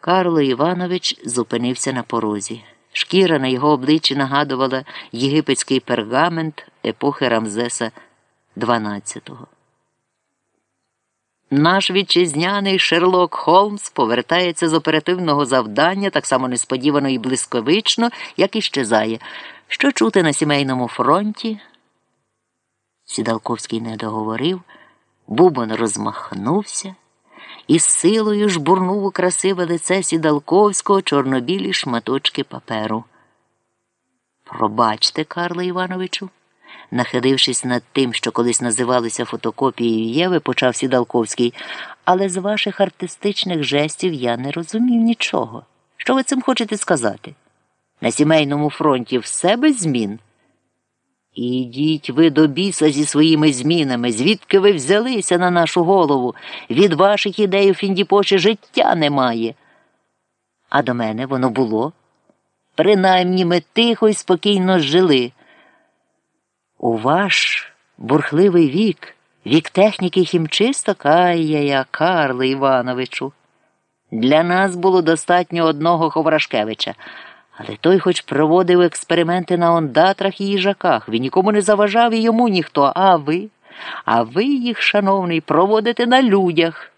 Карло Іванович зупинився на порозі. Шкіра на його обличчі нагадувала єгипетський пергамент епохи Рамзеса XII. Наш вітчизняний Шерлок Холмс повертається з оперативного завдання так само несподівано і блисковично, як і щезає. Що чути на сімейному фронті? Сідалковський не договорив, Бубон розмахнувся і з силою жбурнув у красиве лице сідалковського чорнобілі шматочки паперу. Пробачте, Карле Івановичу, нахилившись над тим, що колись називалися фотокопією Єви, почав сідалковський, але з ваших артистичних жестів я не розумів нічого. Що ви цим хочете сказати? На сімейному фронті все без змін. Ідіть ви до біса зі своїми змінами, звідки ви взялися на нашу голову? Від ваших ідей у Фіндіпоші життя немає. А до мене воно було. Принаймні ми тихо й спокійно жили. У ваш бурхливий вік, вік техніки хімчисток, ай-яя, Карле Івановичу. Для нас було достатньо одного Ховрашкевича. Але той хоч проводив експерименти на ондатрах і їжаках. Він нікому не заважав і йому ніхто. А ви? А ви їх, шановний, проводите на людях.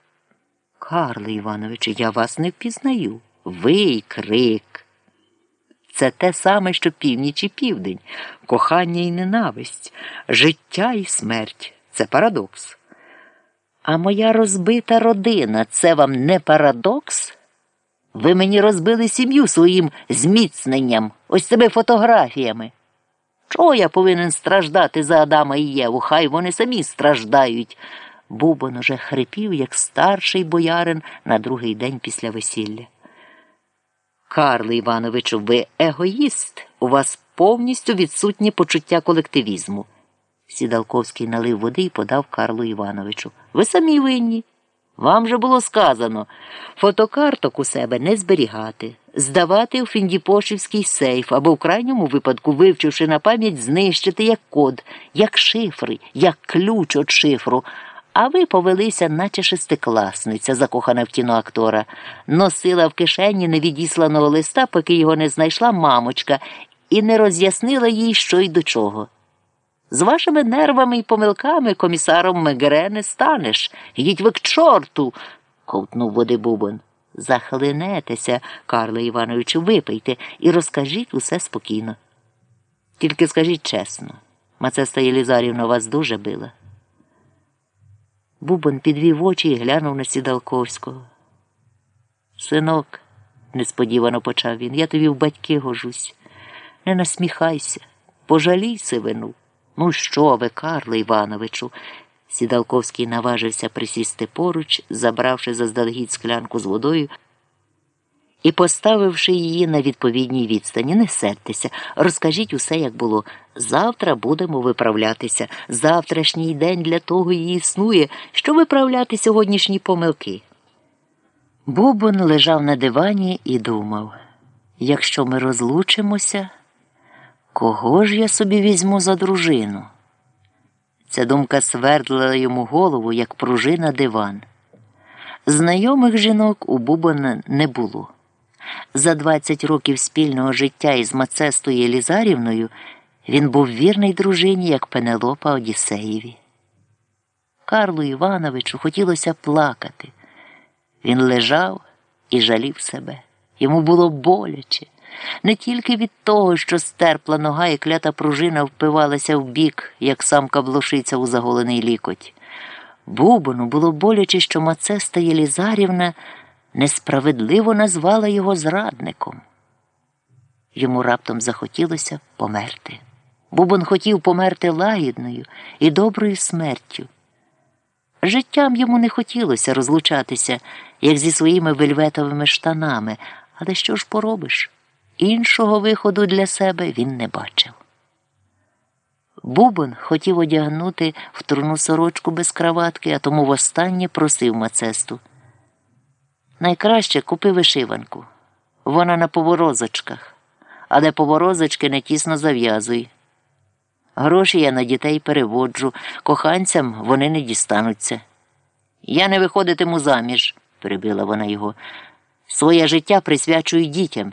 Карле Івановичу, я вас не впізнаю. Ви крик. Це те саме, що північ і південь, кохання і ненависть, життя і смерть. Це парадокс. А моя розбита родина це вам не парадокс? Ви мені розбили сім'ю своїм зміцненням, ось цими фотографіями. Чого я повинен страждати за Адама і Єву? Хай вони самі страждають. Бубон уже хрипів, як старший боярин на другий день після весілля. Карле Івановичу, ви егоїст. У вас повністю відсутнє почуття колективізму. Сідалковський налив води і подав Карлу Івановичу. Ви самі винні. Вам же було сказано фотокарток у себе не зберігати, здавати у Фіндіпошівський сейф або в крайньому випадку, вивчивши на пам'ять, знищити як код, як шифри, як ключ від шифру. А ви повелися, наче шестикласниця, закохана в кіно актора, носила в кишені невідісланого листа, поки його не знайшла мамочка, і не роз'яснила їй, що й до чого. З вашими нервами і помилками комісаром Мегре не станеш. Йдіть ви к чорту. ковтнув води Бубон. Захлинетеся, Карле Івановичу, випийте і розкажіть усе спокійно. Тільки скажіть чесно, Мацеста Єлізарівна вас дуже била. Бубон підвів очі і глянув на Сідалковського. Синок, несподівано почав він, я тобі в батьки гожусь. Не насміхайся, пожалій сивину. Ну, що ви, Карле Івановичу? Сідалковський наважився присісти поруч, забравши заздалегідь склянку з водою і поставивши її на відповідній відстані. Не сердьтеся, розкажіть усе, як було. Завтра будемо виправлятися. Завтрашній день для того і існує, що виправляти сьогоднішні помилки. Бубон лежав на дивані і думав якщо ми розлучимося. Кого ж я собі візьму за дружину? Ця думка свердлила йому голову, як пружина диван. Знайомих жінок у Бубона не було. За 20 років спільного життя із Мацестою Єлізарівною він був вірний дружині, як Пенелопа Одіссеєві. Карлу Івановичу хотілося плакати. Він лежав і жалів себе. Йому було боляче не тільки від того, що стерпла нога і клята пружина впивалася в бік, як самка блошиця у заголений лікоть. Бубону було боляче, що Мацеста Єлізарівна несправедливо назвала його зрадником. Йому раптом захотілося померти. Бубон хотів померти лагідною і доброю смертю. Життям йому не хотілося розлучатися, як зі своїми вельветовими штанами, але що ж поробиш? Іншого виходу для себе він не бачив. Бубон хотів одягнути в труну сорочку без краватки, а тому востаннє просив мацесту. Найкраще купи вишиванку. Вона на поворозочках, але поворозочки не тісно зав'язуй. Гроші я на дітей переводжу, коханцям вони не дістануться. Я не виходитиму заміж, перебила вона його. Своє життя присвячую дітям.